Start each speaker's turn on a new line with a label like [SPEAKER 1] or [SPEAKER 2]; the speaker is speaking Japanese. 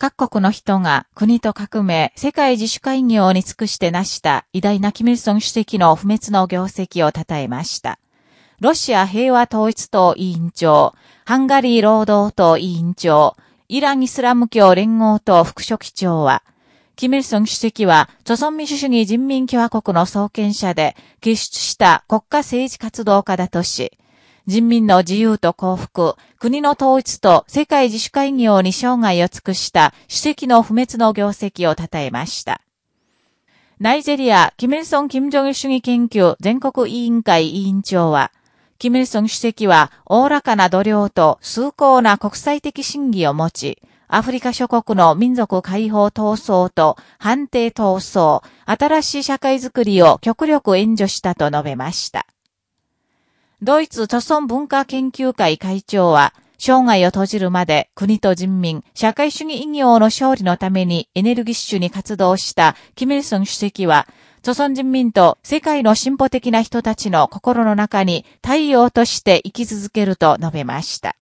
[SPEAKER 1] 各国の人が国と革命、世界自主会業に尽くして成した偉大なキミルソン主席の不滅の業績を称えました。ロシア平和統一党委員長、ハンガリー労働党委員長、イランイスラム教連合党副書記長は、キミルソン主席は、朝鮮民主主義人民共和国の創建者で、傑出した国家政治活動家だとし、人民の自由と幸福、国の統一と世界自主会業に生涯を尽くした主席の不滅の業績を称えました。ナイジェリア、キミルソン・キム・ジョン主義研究全国委員会委員長は、キム・ルソン主席は、おおらかな度量と崇高な国際的審議を持ち、アフリカ諸国の民族解放闘争と判定闘争、新しい社会づくりを極力援助したと述べました。ドイツ著村文化研究会会長は、生涯を閉じるまで国と人民、社会主義異業の勝利のためにエネルギッシュに活動したキム・イルソン主席は、著村人民と世界の進歩的な人たちの心の中に太陽として生き続けると述べました。